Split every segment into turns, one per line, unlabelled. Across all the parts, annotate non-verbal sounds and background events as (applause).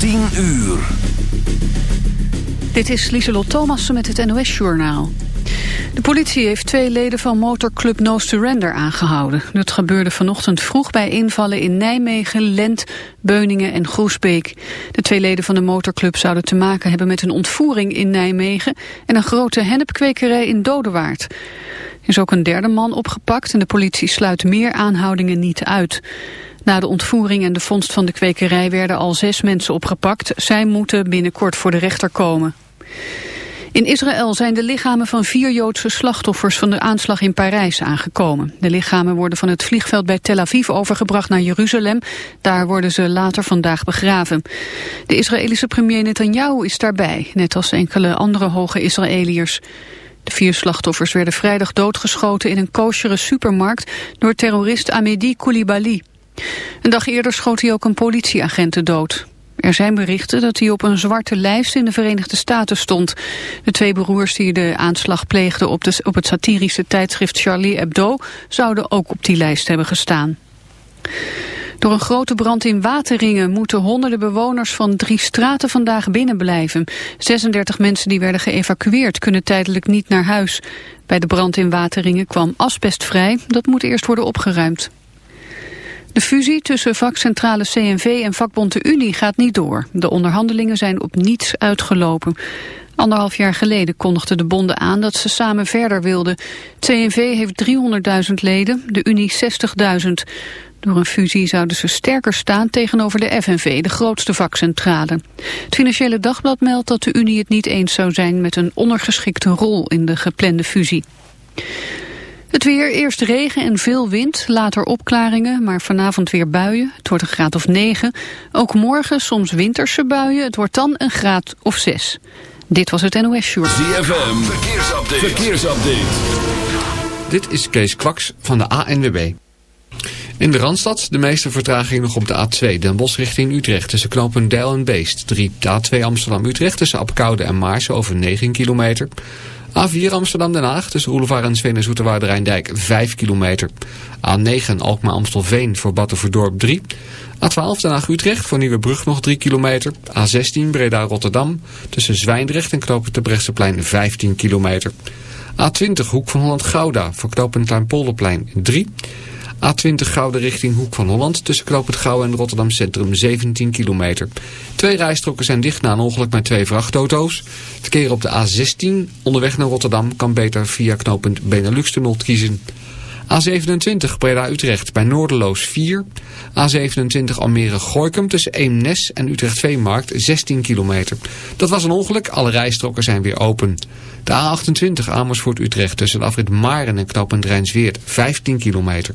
10 uur.
Dit is Lieselot Thomassen met het NOS-journaal. De politie heeft twee leden van motorclub No Surrender aangehouden. Dat gebeurde vanochtend vroeg bij invallen in Nijmegen, Lent, Beuningen en Groesbeek. De twee leden van de motorclub zouden te maken hebben met een ontvoering in Nijmegen... en een grote hennepkwekerij in Dodewaard. Er is ook een derde man opgepakt en de politie sluit meer aanhoudingen niet uit. Na de ontvoering en de vondst van de kwekerij werden al zes mensen opgepakt. Zij moeten binnenkort voor de rechter komen. In Israël zijn de lichamen van vier Joodse slachtoffers van de aanslag in Parijs aangekomen. De lichamen worden van het vliegveld bij Tel Aviv overgebracht naar Jeruzalem. Daar worden ze later vandaag begraven. De Israëlische premier Netanyahu is daarbij, net als enkele andere hoge Israëliërs. De vier slachtoffers werden vrijdag doodgeschoten in een koosjere supermarkt door terrorist Amedi Koulibaly. Een dag eerder schoot hij ook een politieagent dood. Er zijn berichten dat hij op een zwarte lijst in de Verenigde Staten stond. De twee broers die de aanslag pleegden op, op het satirische tijdschrift Charlie Hebdo... zouden ook op die lijst hebben gestaan. Door een grote brand in Wateringen moeten honderden bewoners van drie straten vandaag binnenblijven. 36 mensen die werden geëvacueerd kunnen tijdelijk niet naar huis. Bij de brand in Wateringen kwam asbest vrij, dat moet eerst worden opgeruimd. De fusie tussen vakcentrale CNV en vakbond de Unie gaat niet door. De onderhandelingen zijn op niets uitgelopen. Anderhalf jaar geleden kondigden de bonden aan dat ze samen verder wilden. CNV heeft 300.000 leden, de Unie 60.000. Door een fusie zouden ze sterker staan tegenover de FNV, de grootste vakcentrale. Het Financiële Dagblad meldt dat de Unie het niet eens zou zijn met een ondergeschikte rol in de geplande fusie. Het weer, eerst regen en veel wind, later opklaringen, maar vanavond weer buien. Het wordt een graad of 9. Ook morgen soms winterse buien, het wordt dan een graad of 6. Dit was het NOS Short.
ZFM, verkeersupdate. verkeersupdate.
Dit is Kees Kwaks van de ANWB. In de Randstad de meeste vertraging nog op de A2 Den Bosch richting Utrecht tussen knopen Deil en Beest. 3 de A2 Amsterdam-Utrecht tussen Apkoude en Maarsen over 9 kilometer. A4 Amsterdam-Den Haag tussen Roelevaar en Sveen en Zoeterwoude Rijndijk 5 kilometer. A9 Alkmaar-Amstelveen voor Battenverdorp 3. A12 Den Haag-Utrecht voor Nieuwebrug nog 3 kilometer. A16 Breda-Rotterdam tussen Zwijndrecht en Knopen Brechtseplein 15 kilometer. A20 Hoek van Holland-Gouda voor Knopen Kleinpolderplein 3 A20 Gouden richting Hoek van Holland tussen Knoop Gouwen en Rotterdam Centrum 17 kilometer. Twee rijstroken zijn dicht na een ongeluk met twee vrachtauto's. Verkeer op de A16 onderweg naar Rotterdam kan beter via knooppunt Benelux-tunnel kiezen. A27 Breda-Utrecht bij Noorderloos 4. A27 Almere-Gorkum tussen Eemnes en Utrecht-Veemarkt 16 kilometer. Dat was een ongeluk, alle rijstroken zijn weer open. De A28 Amersfoort-Utrecht tussen afrit Maren en knooppunt Rijnsweert 15 kilometer.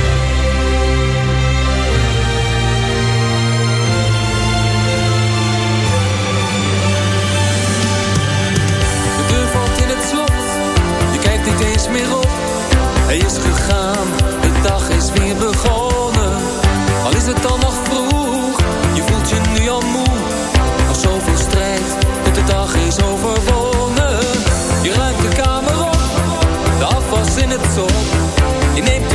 It's all. Je neemt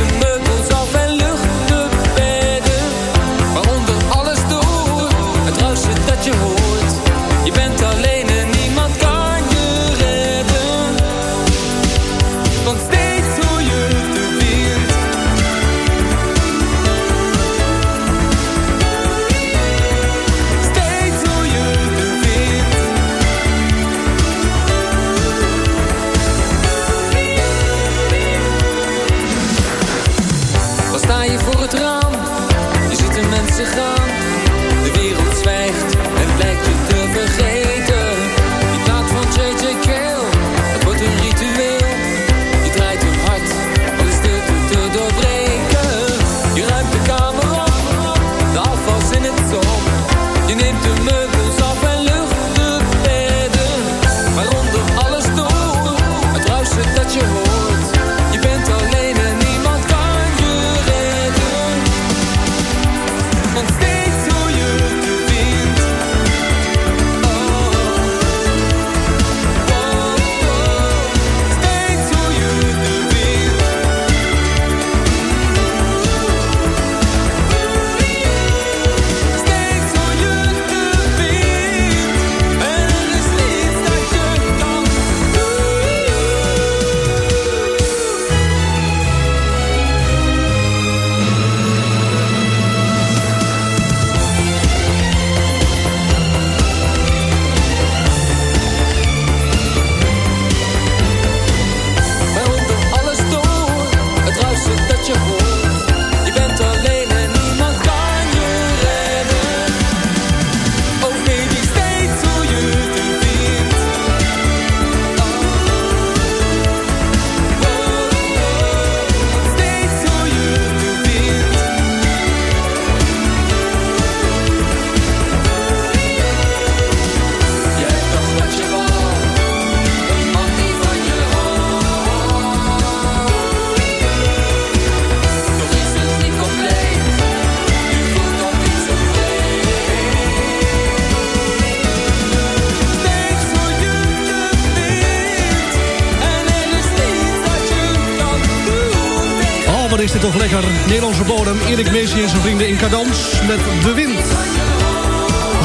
bodem. Erik Messi en zijn vrienden in cadans met de wind.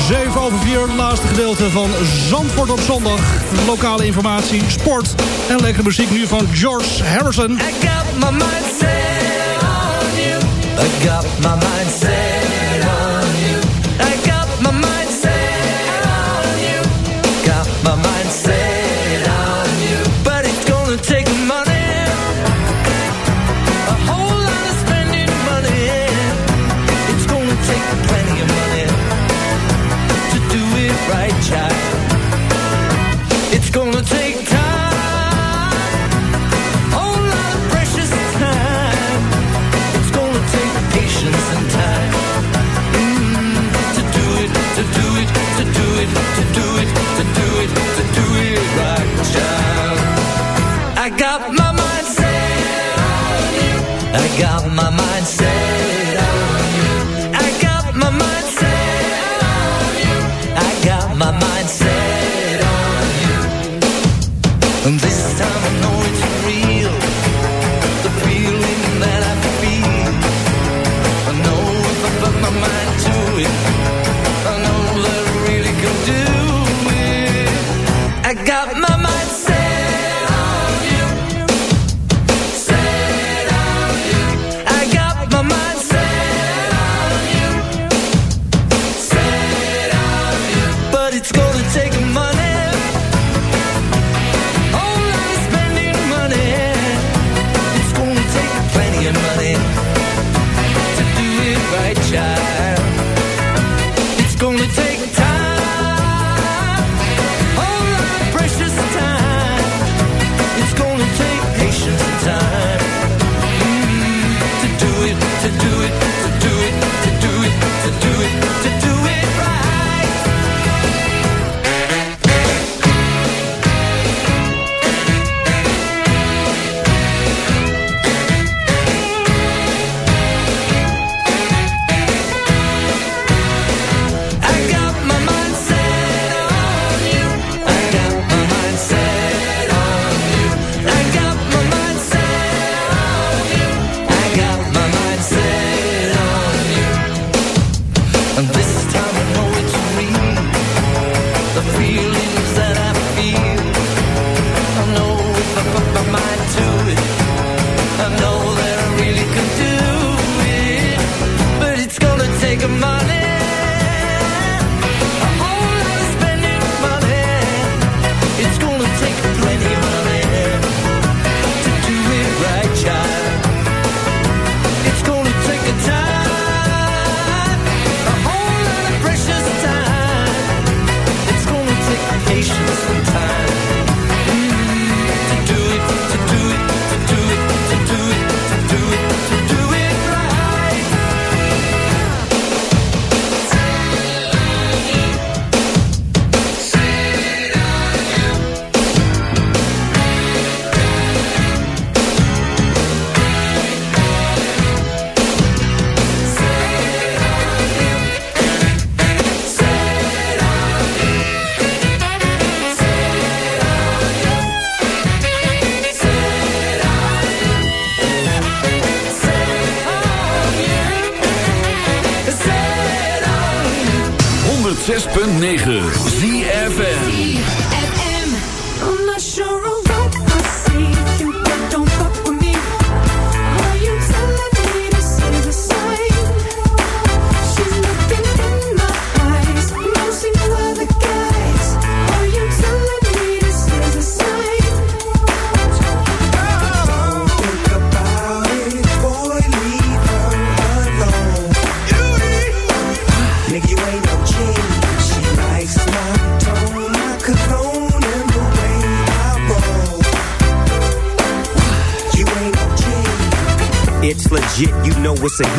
7 over 4, laatste gedeelte van Zandvoort op zondag. Lokale informatie, sport en lekkere muziek nu van George Harrison.
I got my mind set on you. I got my mind my mind.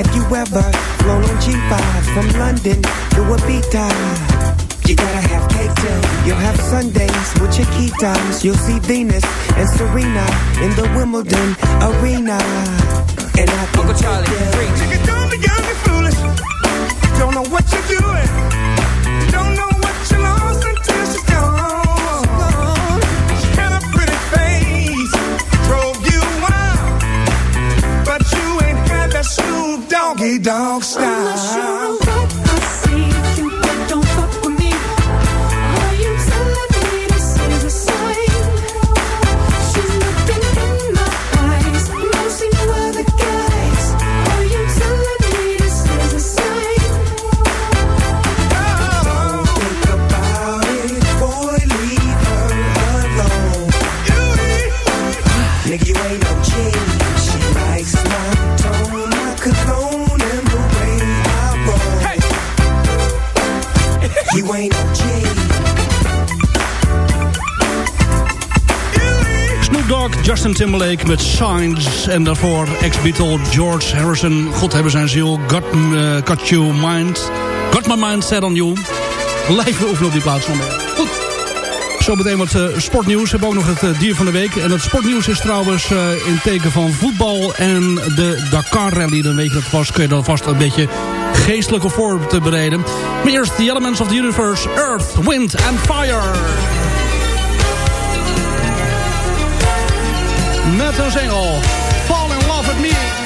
Have you ever flown on G5 from London to Ibiza? You gotta have cake too. You'll have Sundays with your key times. You'll see Venus and Serena in the Wimbledon arena. And I
Uncle Charlie.
You don't be young and foolish. Don't know what you're doing. dog style.
Timberlake met Signs. En daarvoor ex-Beatle George Harrison. God hebben zijn ziel. Got, eh, got you mind. Got my mind set on you. Live oefenen op die plaats van mij. Goed. Zometeen wat eh, sportnieuws. We hebben ook nog het eh, dier van de week. En het sportnieuws is trouwens in teken van voetbal en de Dakar Rally. Dan weet je dat vast, kun je dan vast een beetje geestelijke voor te bereiden. Maar eerst The Elements of the Universe. Earth, Wind and Fire. Met een single. Fall in love with me.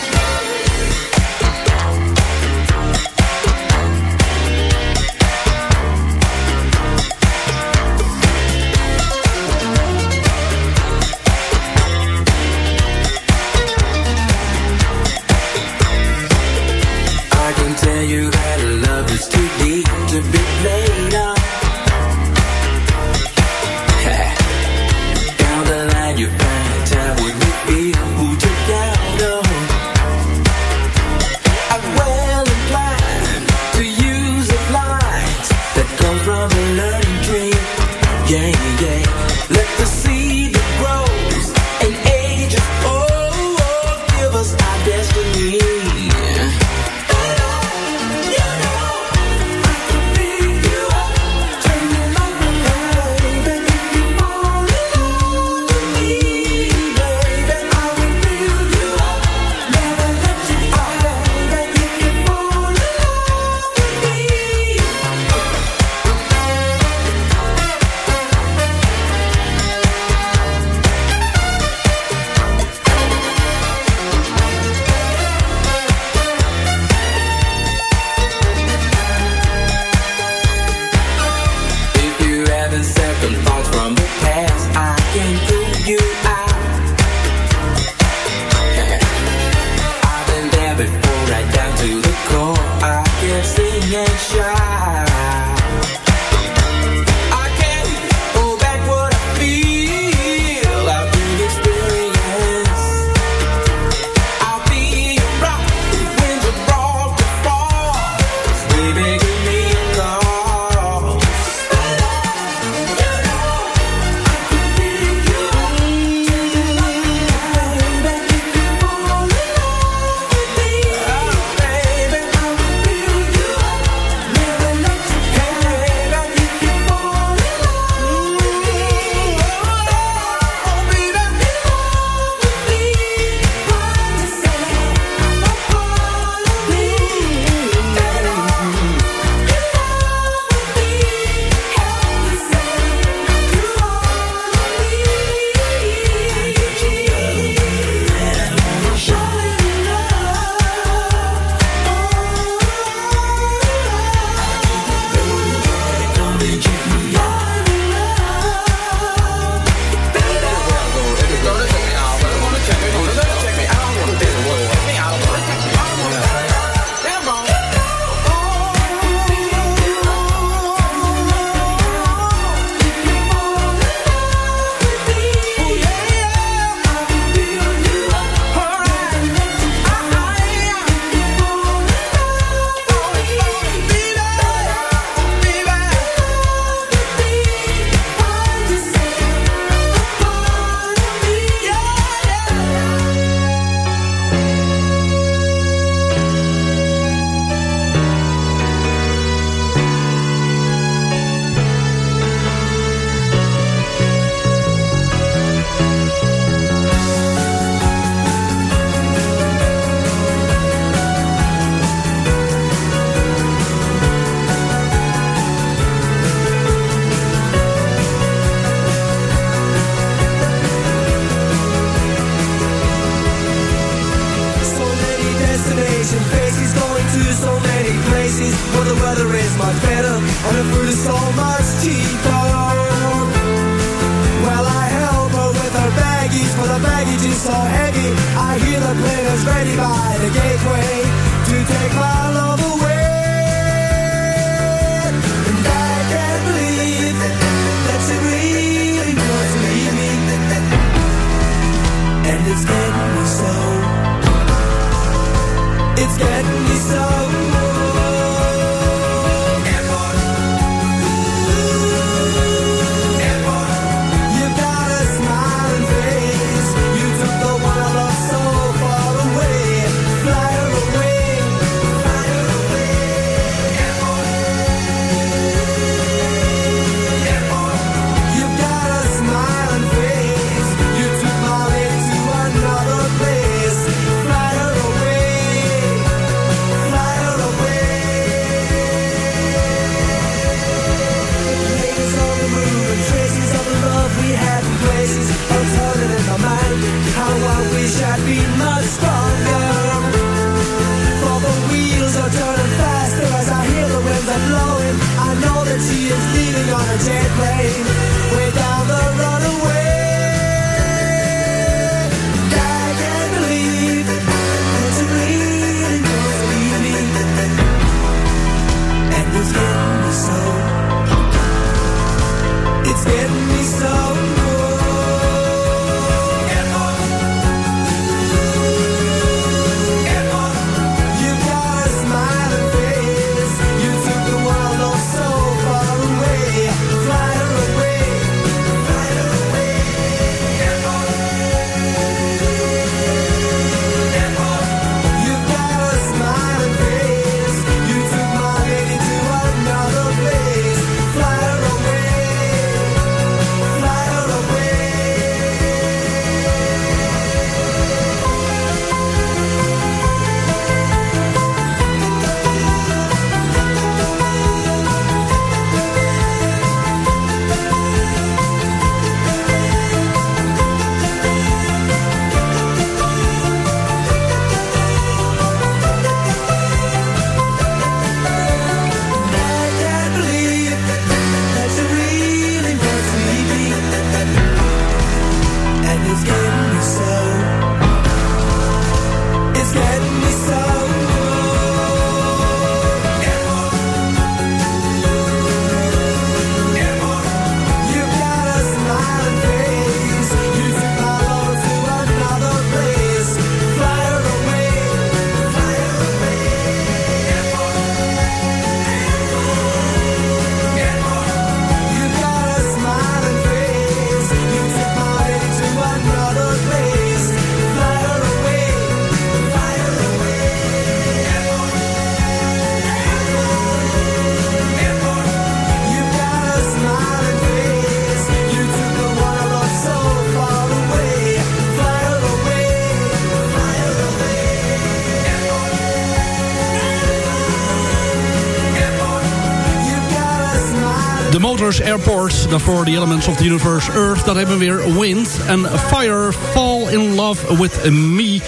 Daarvoor The Elements of the Universe Earth. Daar hebben we weer Wind en Fire, Fall in Love with Me.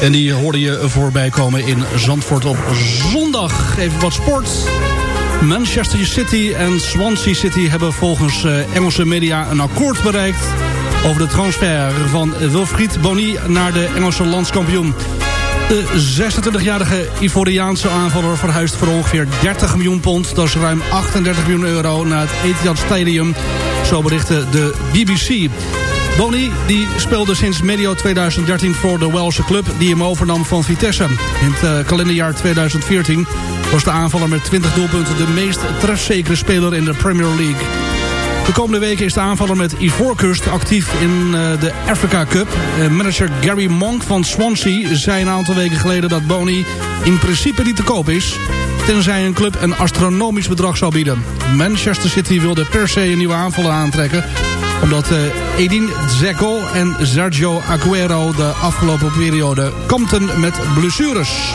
En die hoorde je voorbij komen in Zandvoort op zondag. Even wat sport. Manchester City en Swansea City hebben volgens eh, Engelse media een akkoord bereikt... over de transfer van Wilfried Boni naar de Engelse landskampioen. De 26-jarige Ivoriaanse aanvaller verhuist voor ongeveer 30 miljoen pond. Dat is ruim 38 miljoen euro naar het Etihad Stadium. Zo berichtte de BBC. Boni die speelde sinds medio 2013 voor de Welse club die hem overnam van Vitesse. In het eh, kalenderjaar 2014 was de aanvaller met 20 doelpunten de meest trefzekere speler in de Premier League. De komende weken is de aanvaller met Ivoorkust actief in eh, de Africa Cup. Eh, manager Gary Monk van Swansea zei een aantal weken geleden dat Boni in principe niet te koop is. Tenzij een club een astronomisch bedrag zou bieden. Manchester City wilde per se een nieuwe aanvaller aantrekken. Omdat eh, Edin Dzeko en Sergio Aguero de afgelopen periode kampten met blessures.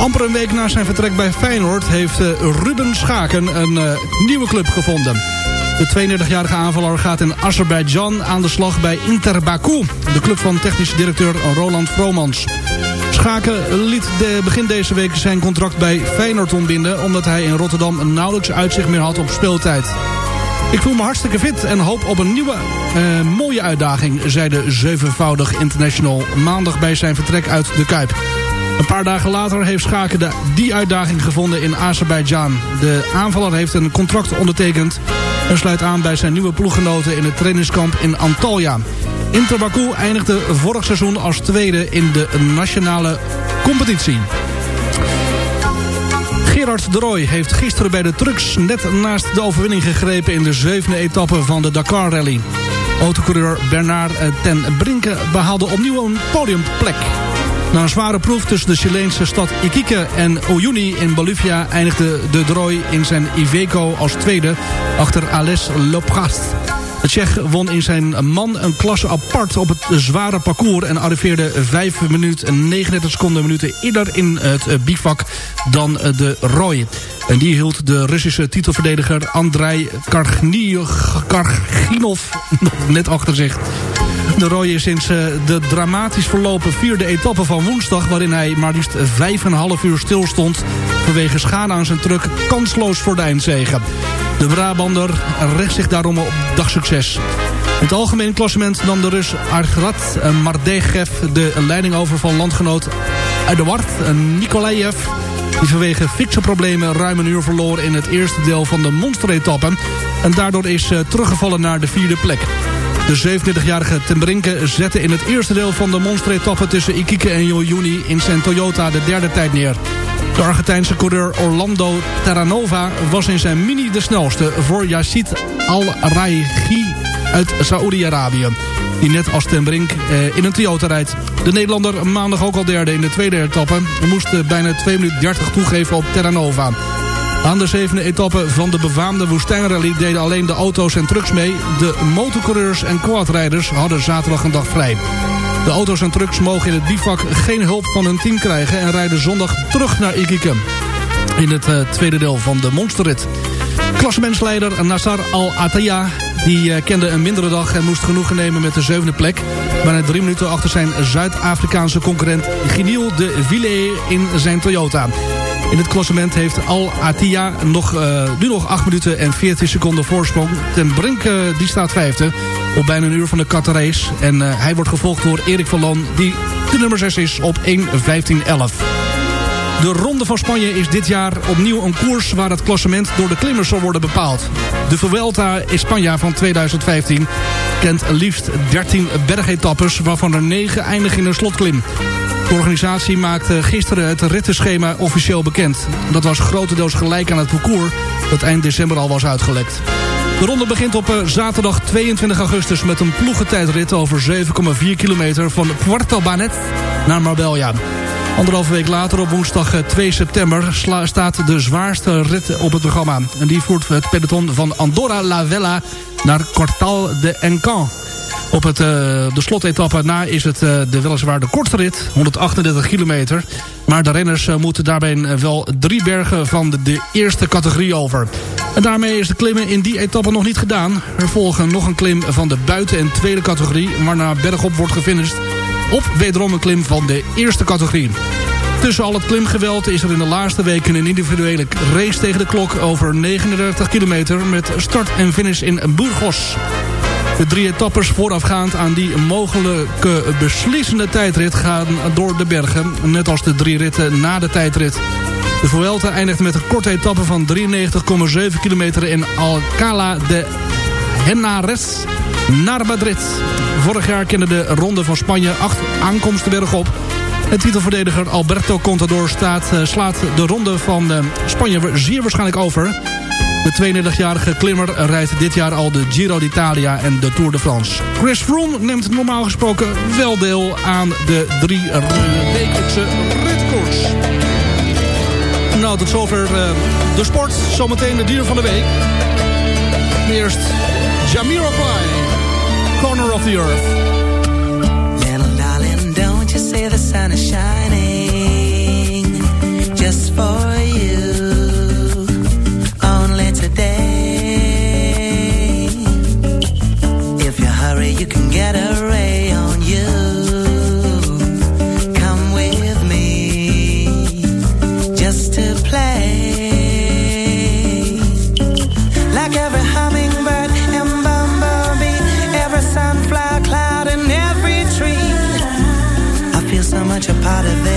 Amper een week na zijn vertrek bij Feyenoord heeft Ruben Schaken een nieuwe club gevonden. De 32-jarige aanvaller gaat in Azerbeidzjan aan de slag bij Inter Baku. De club van technische directeur Roland Vromans. Schaken liet de, begin deze week zijn contract bij Feyenoord ontbinden... omdat hij in Rotterdam nauwelijks uitzicht meer had op speeltijd. Ik voel me hartstikke fit en hoop op een nieuwe eh, mooie uitdaging... zei de zevenvoudig international maandag bij zijn vertrek uit de Kuip. Een paar dagen later heeft Schaken de, die uitdaging gevonden in Azerbeidzjan. De aanvaller heeft een contract ondertekend... en sluit aan bij zijn nieuwe ploeggenoten in het trainingskamp in Antalya. Inter Baku eindigde vorig seizoen als tweede in de nationale competitie. Gerard de Roy heeft gisteren bij de trucks net naast de overwinning gegrepen in de zevende etappe van de Dakar Rally. Autocoureur Bernard eh, ten Brinke behaalde opnieuw een podiumplek. Na een zware proef tussen de Chileense stad Iquique en Uyuni in Bolivia... eindigde de Droy in zijn Iveco als tweede achter Ales Loprast. De Tsjech won in zijn man een klasse apart op het zware parcours... en arriveerde 5 minuten en 39 seconden minuten eerder in het eh, bivak dan eh, de Roy. En die hield de Russische titelverdediger Andrei Karginov (laughs) net achter zich. De Roy is sinds eh, de dramatisch verlopen vierde etappe van woensdag... waarin hij maar liefst 5,5 uur stilstond... vanwege schade aan zijn truck kansloos voor de eindzegen. De Brabander recht zich daarom op dagsucces. In het algemeen klassement nam de Rus Argrat Mardegev de leiding over van landgenoot Eduard Nikolaev... die vanwege fikse problemen ruim een uur verloor in het eerste deel van de monsteretappe... en daardoor is eh, teruggevallen naar de vierde plek. De 27-jarige Ten Brinke zette in het eerste deel van de monsteretappe... tussen Ikike en Joyuni in zijn Toyota de derde tijd neer. De Argentijnse coureur Orlando Terranova was in zijn mini de snelste... voor Yacid Al-Raigi uit Saoedi-Arabië. Die net als Ten Brink eh, in een Toyota rijdt. De Nederlander maandag ook al derde in de tweede etappe... moest eh, bijna 2 minuten 30 toegeven op Terranova. Aan de zevende etappe van de befaamde woestijnrally deden alleen de auto's en trucks mee. De motorcoureurs en quadrijders hadden zaterdag een dag vrij. De auto's en trucks mogen in het bivak geen hulp van hun team krijgen... en rijden zondag terug naar Iquique. In het eh, tweede deel van de monsterrit. Klassementsleider Nassar Al-Attaya die eh, kende een mindere dag en moest genoegen nemen met de zevende plek. Bijna drie minuten achter zijn Zuid-Afrikaanse concurrent Giniel de Villiers in zijn Toyota. In het klassement heeft Al-Attiyah nog, eh, nu nog 8 minuten en 14 seconden voorsprong. Ten Brink eh, die staat vijfde op bijna een uur van de Qatar En eh, hij wordt gevolgd door Erik van Loon die de nummer 6 is op 1.15.11. De Ronde van Spanje is dit jaar opnieuw een koers waar het klassement door de klimmers zal worden bepaald. De Vuelta España van 2015 kent liefst 13 bergetappes waarvan er 9 eindigen in een slotklim. De organisatie maakte gisteren het rittenschema officieel bekend. Dat was grotendeels gelijk aan het parcours dat eind december al was uitgelekt. De ronde begint op eh, zaterdag 22 augustus met een ploegentijdrit over 7,4 kilometer van Puerto Banet naar Marbella. Anderhalve week later op woensdag eh, 2 september sla- staat de zwaarste rit op het programma. En die voert het peloton van Andorra la Vella naar Cortal de Encan. Op het, eh, de slotetappe na is het eh, de weliswaar de kortste rit, 138 kilometer. Maar de renners eh, moeten daarbij wel drie bergen van de, eerste categorie over. En daarmee is de klimmen in die etappe nog niet gedaan. Er volgen nog een klim van de buiten- en tweede categorie... waarna bergop wordt gefinished op wederom een klim van de eerste categorie. Tussen al het klimgeweld is er in de laatste weken een individuele race tegen de klok over 39 kilometer met start en finish in Burgos. De drie etappes voorafgaand aan die mogelijke beslissende tijdrit gaan door de bergen. Net als de drie ritten na de tijdrit. De Vuelta eindigt met een korte etappe van 93,7 kilometer in Alcalá de Henares naar Madrid. Vorig jaar kende de Ronde van Spanje acht aankomsten bergop. En titelverdediger Alberto Contador staat, eh, slaat de Ronde van eh, Spanje zeer waarschijnlijk over. De 32-jarige klimmer rijdt dit jaar al de Giro d'Italia en de Tour de France. Chris Froome neemt normaal gesproken wel deel aan de drie wekelijkse ritkoers. Nou, tot zover eh, de sport. Zometeen de dier van de week. Eerst Jamiroquai, Corner of the Earth.
Don't you say the sun is shining just for you? You can get a ray on you. Come with me just to play. Like every hummingbird and bumblebee, every sunflower cloud and every tree. I feel so much a part of this.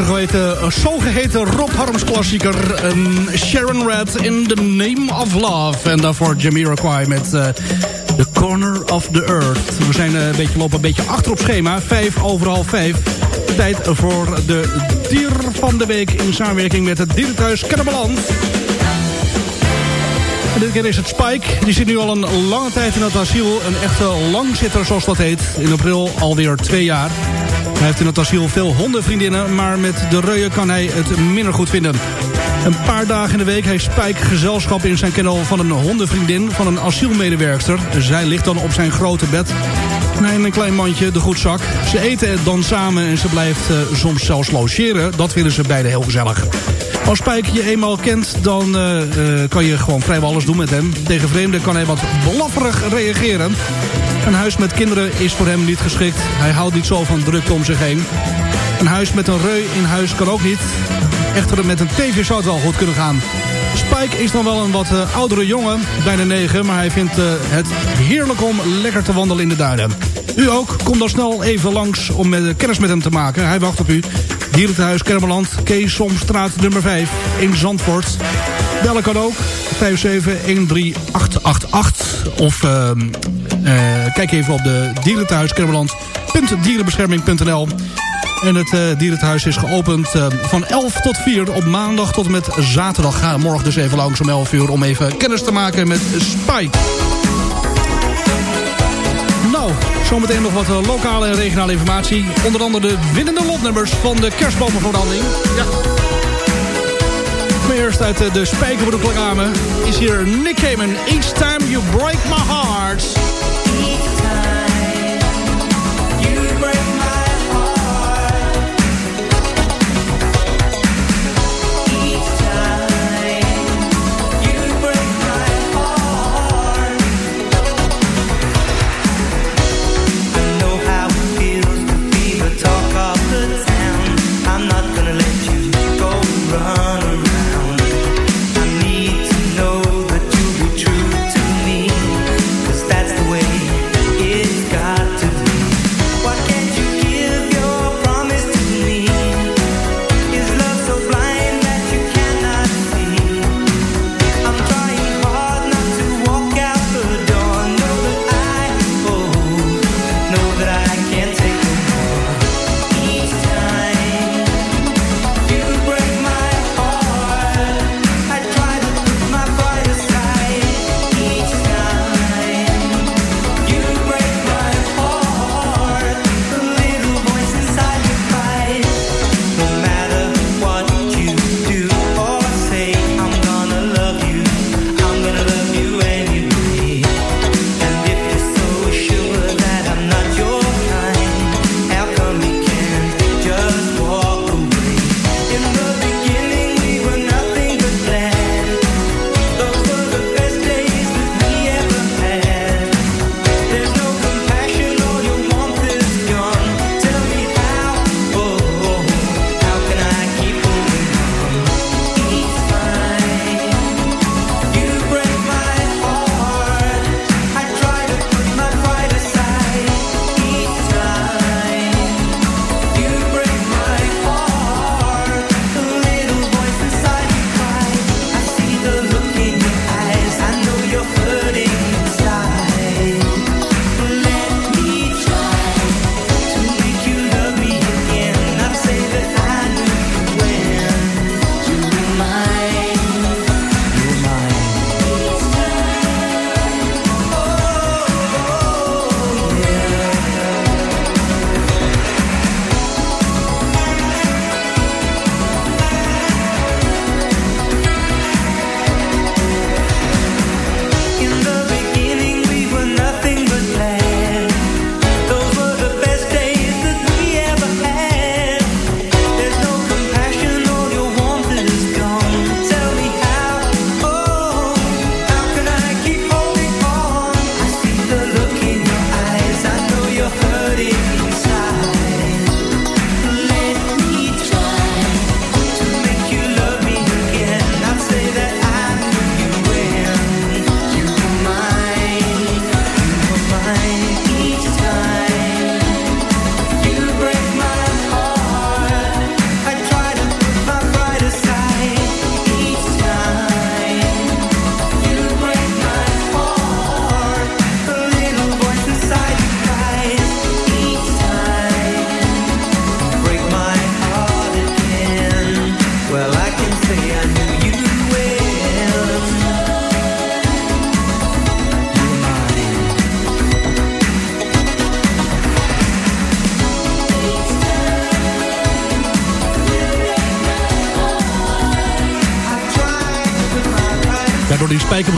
De zogeheten, eh, zogeheten Rob Harms klassieker. een Sharon Red in the Name of Love. En daarvoor Jamiroquai met eh, The Corner of the Earth. We zijn eh, een beetje, lopen een beetje achter op schema. Vijf over half vijf. Tijd voor de dier van de week in samenwerking met het dierenthuis Kennemerland. En dit keer is het Spike. Die zit nu al een lange tijd in het asiel. Een echte langzitter zoals dat heet. In april alweer twee jaar. Hij heeft in het asiel veel hondenvriendinnen, maar met de reuien kan hij het minder goed vinden. Een paar dagen in de week heeft Spike gezelschap in zijn kennel van een hondenvriendin van een asielmedewerkster. Zij ligt dan op zijn grote bed. En in een klein mandje, de goedzak. Ze eten dan samen en ze blijft eh, soms zelfs logeren. Dat vinden ze beiden heel gezellig. Als Spike je eenmaal kent, dan eh, eh, kan je gewoon vrijwel alles doen met hem. Tegen vreemden kan hij wat blafferig reageren. Een huis met kinderen is voor hem niet geschikt. Hij houdt niet zo van drukte om zich heen. Een huis met een reu in huis kan ook niet. Echter, met een tv zou het wel goed kunnen gaan. Spike is dan wel een wat eh, oudere jongen, bijna negen... maar hij vindt het heerlijk om lekker te wandelen in de duinen. U ook, kom dan snel even langs om met, kennis met hem te maken. Hij wacht op u. Dierentehuis Kermeland, Kees Somstraat nummer 5 in Zandvoort. Bellen kan ook, 5713888. Of uh, uh, kijk even op de dierentehuis Kermeland.dierenbescherming.nl en het uh, dierenhuis is geopend uh, van 11 tot 4 op maandag tot met zaterdag. Ga morgen dus even langs om 11 uur om even kennis te maken met Spike. Zometeen nog wat uh, lokale en regionale informatie. Onder andere de winnende lotnummers van de kerstbomenverbranding. Ja. Maar eerst uit de spijkerbroekreclame is hier Nick Cayman. Each time you break my heart.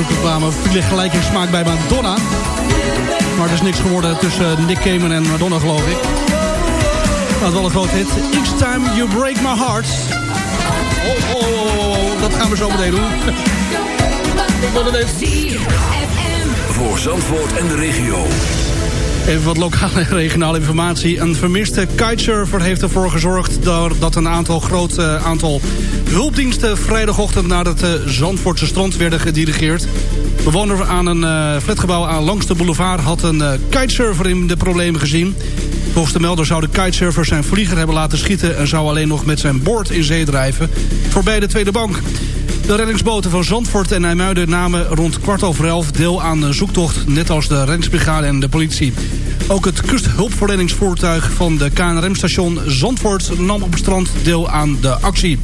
Spijkerbroeken kwamen... viel gelijk in smaak bij Madonna. Maar er is niks geworden tussen Nick Cayman en Madonna, geloof ik. Dat is wel een groot hit. Each time you break my heart. Oh, oh, oh, dat gaan we zo meteen doen. (laughs)
Voor Zandvoort en de regio.
Even wat lokale en regionale informatie. Een vermiste kitesurfer heeft ervoor gezorgd... dat een aantal groot eh, aantal hulpdiensten... vrijdagochtend naar het Zandvoortse strand werden gedirigeerd. Bewoner aan een uh, flatgebouw aan langs de boulevard... had een kitesurfer in de problemen gezien. Volgens de melder zou de kitesurfer zijn vlieger hebben laten schieten... en zou alleen nog met zijn boord in zee drijven... voorbij de tweede bank. De reddingsboten van Zandvoort en IJmuiden namen rond kwart over elf deel aan de zoektocht, net als de reddingsbrigade en de politie. Ook het kusthulpverleningsvoertuig van de KNRM-station Zandvoort nam op het strand deel aan de actie.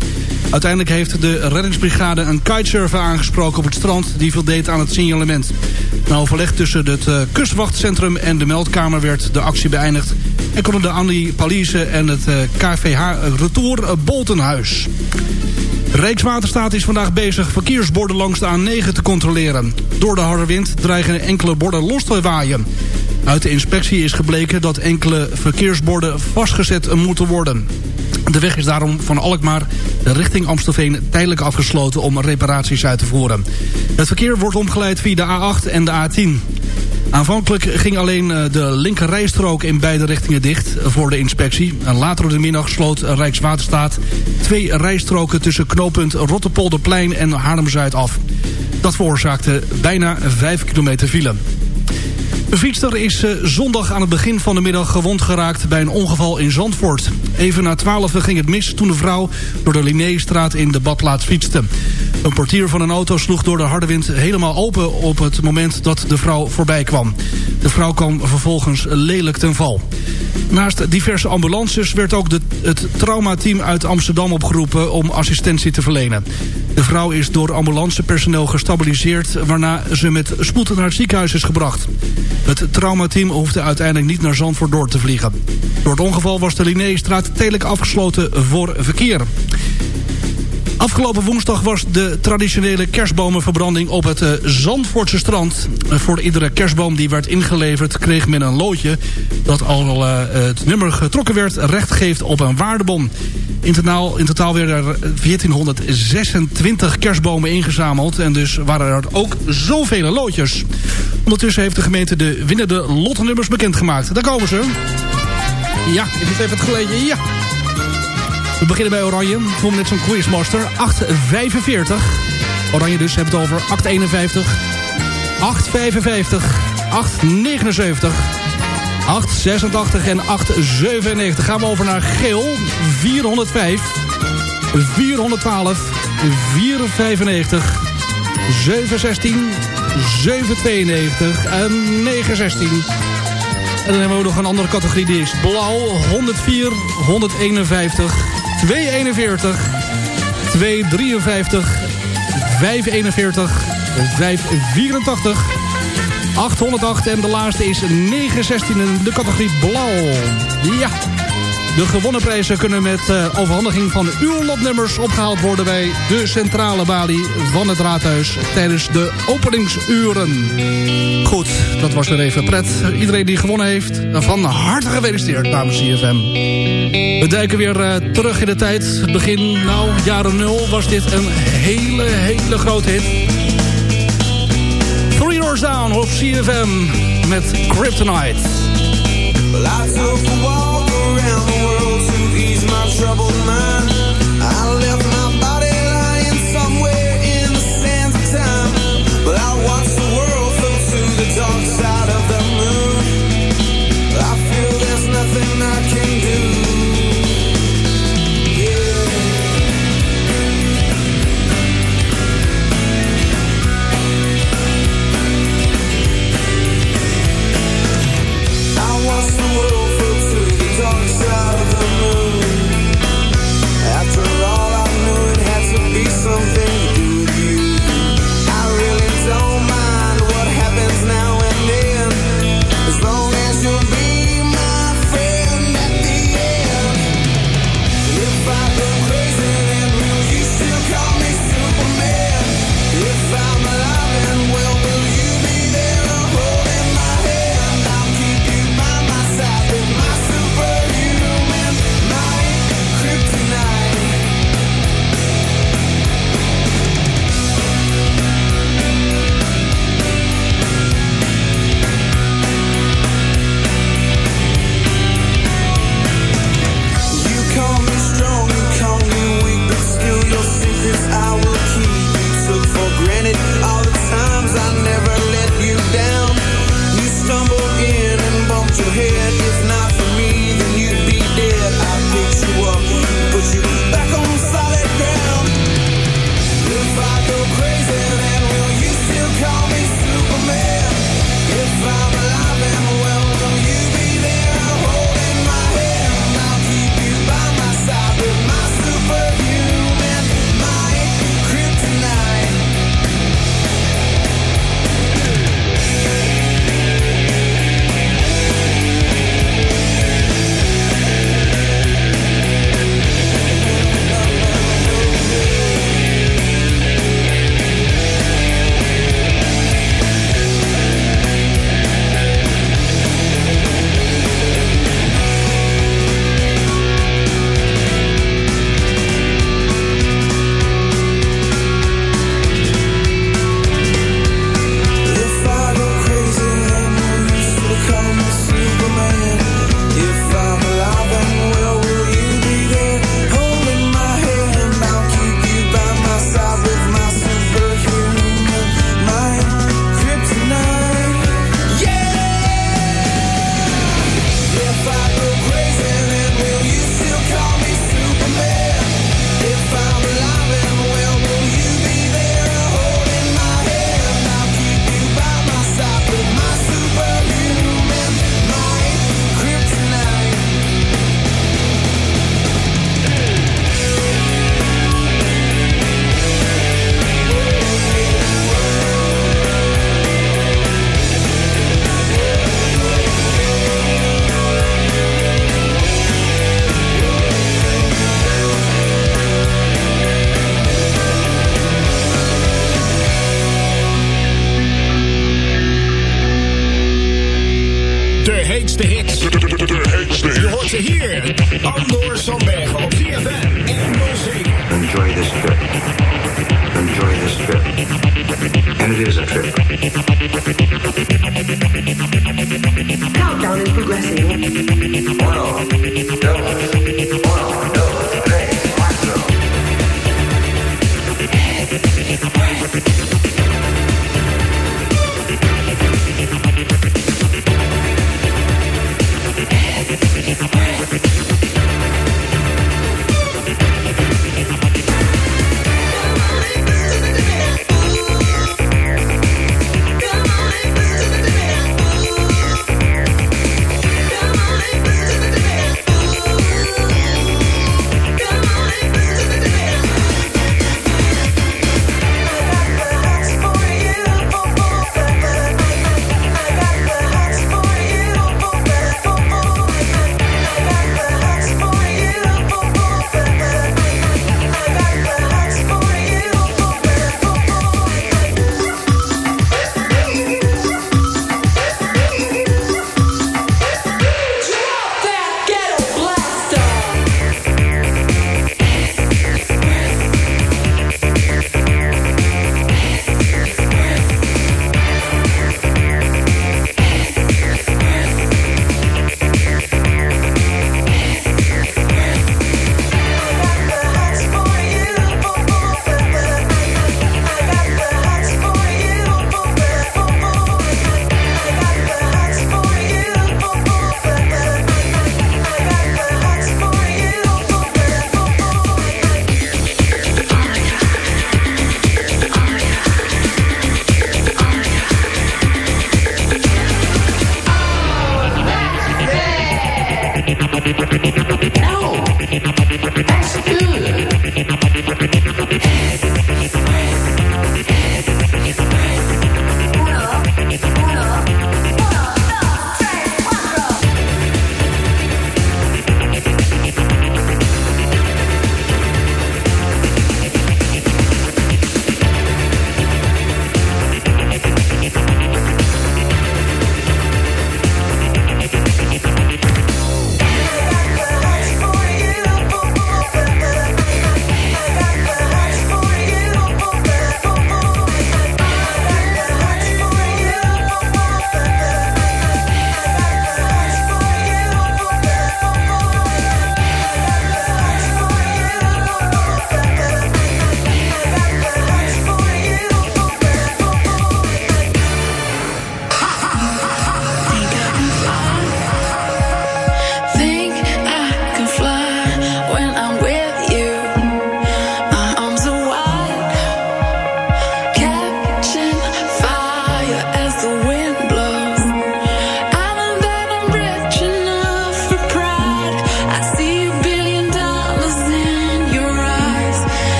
Uiteindelijk heeft de reddingsbrigade een kitesurfer aangesproken op het strand die voldeed aan het signalement. Na overleg tussen het uh, kustwachtcentrum en de meldkamer werd de actie beëindigd en konden de Annie Palice en het KVH Retour Boltenhuis. Rijkswaterstaat is vandaag bezig verkeersborden langs de A9 te controleren. Door de harde wind dreigen enkele borden los te waaien. Uit de inspectie is gebleken dat enkele verkeersborden vastgezet moeten worden. De weg is daarom van Alkmaar richting Amstelveen tijdelijk afgesloten om reparaties uit te voeren. Het verkeer wordt omgeleid via de A8 en de A10. Aanvankelijk ging alleen eh, de linker rijstrook in beide richtingen dicht voor de inspectie. Later in de middag sloot Rijkswaterstaat twee rijstroken tussen knooppunt Rotterpolderplein en Haarlem-Zuid af. Dat veroorzaakte bijna 5 kilometer file. Een fietster is uh, zondag aan het begin van de middag gewond geraakt bij een ongeval in Zandvoort. Even na 12 ging het mis toen de vrouw door de Linnéestraat in de badplaats fietste. Een portier van een auto sloeg door de harde wind helemaal open op het moment dat de vrouw voorbij kwam. De vrouw kwam vervolgens lelijk ten val. Naast diverse ambulances werd ook het traumateam uit Amsterdam opgeroepen om assistentie te verlenen. De vrouw is door ambulancepersoneel gestabiliseerd... waarna ze met spoed naar het ziekenhuis is gebracht. Het traumateam hoefde uiteindelijk niet naar Zandvoort door te vliegen. Door het ongeval was de Linnéestraat tijdelijk afgesloten voor verkeer. Afgelopen woensdag was de traditionele kerstbomenverbranding op het uh, Zandvoortse strand. Uh, voor iedere kerstboom die werd ingeleverd kreeg men een loodje... dat al uh, het nummer getrokken werd recht geeft op een waardebon. In totaal, in totaal werden er 1426 kerstbomen ingezameld... en dus waren er ook zoveel loodjes. Ondertussen heeft de gemeente de winnende lotnummers bekendgemaakt. Daar komen ze. Ja, ik moet even het geleden. Ja. Beginnen bij Oranje. Ik voel net zo'n quizmaster. 8,45. Oranje dus, hebben het over 8,51. 8,55. 8,79. 8,86 en 8,97. Gaan we over naar geel. 405. 412. 495. 716. 792 en 916. En dan hebben we nog een andere categorie, die is blauw. 104, 151, 241, 253, 541, 584, 808 en de laatste is 916 in de categorie blauw. Ja. De gewonnen prijzen kunnen met uh, overhandiging van uw lotnummers opgehaald worden bij de centrale balie van het raadhuis tijdens de openingsuren. Goed, dat was weer even pret. Iedereen die gewonnen heeft, van harte gefeliciteerd namens CFM. We duiken weer uh, terug in de tijd. Begin, nou, jaren nul was dit een hele, hele grote hit. Three Doors Down op CFM met Kryptonite.
Dark side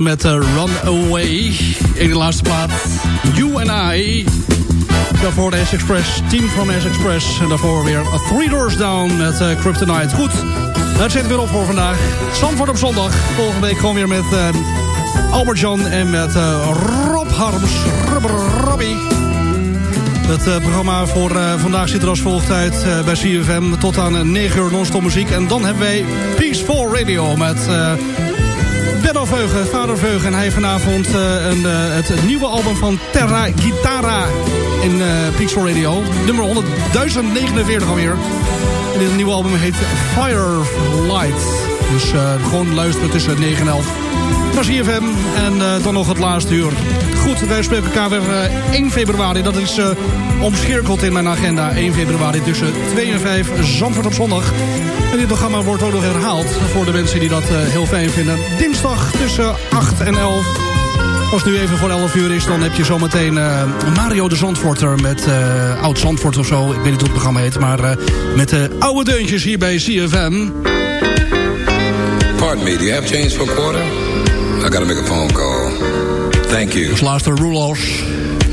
Met uh, Runaway. In de laatste plaat, You and I. Daarvoor de S-Express, Team from S-Express. En daarvoor weer Three Doors Down met uh, Kryptonite. Goed, dat zit weer op voor vandaag. Zandvoort op zondag. Volgende week gewoon weer met uh, Albert Jan en met Rob Harms. Robbie. Het programma voor vandaag ziet er als volgt uit bij CFM. Tot aan 9 uur non-stop muziek. En dan hebben wij Peaceful Radio met Benno Veugen, vader Veugen. En hij heeft vanavond een, het nieuwe album van Terra Guitarra in Peaceful Radio. Nummer 100.049 alweer. En dit nieuwe album heet Firelight. Dus gewoon luisteren tussen 9 en 11 naar. En dan nog het laatste uur goed, wij spreken elkaar weer uh, 1 februari. Dat is uh, in mijn agenda. 1 februari tussen 2 en 5, Zandvoort op zondag. En dit programma wordt ook nog herhaald voor de mensen die dat heel fijn vinden. Dinsdag tussen 8 en 11. Als het nu even voor 11 uur is, dan heb je zometeen Mario de Zandvoorter met Oud Zandvoort of zo. Ik weet niet hoe het programma heet, maar met de oude deuntjes hier bij CFM.
Pardon me, do you have change for quarter? I gotta make a phone call. Thank you.
Als laatste Roelers.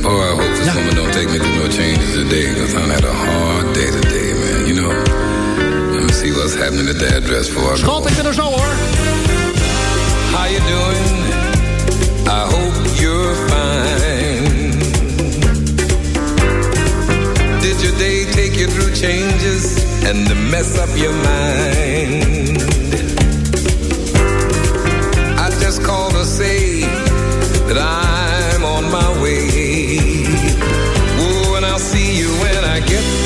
Oh, I hope this
Ja.
woman don't take me through no changes today, because I had a hard day today, man. You know, let me see what's happening at the address I go.
Schat, ik ben er zo hoor.
How you doing? I hope you're fine. Did your day take you through changes and to mess up your mind?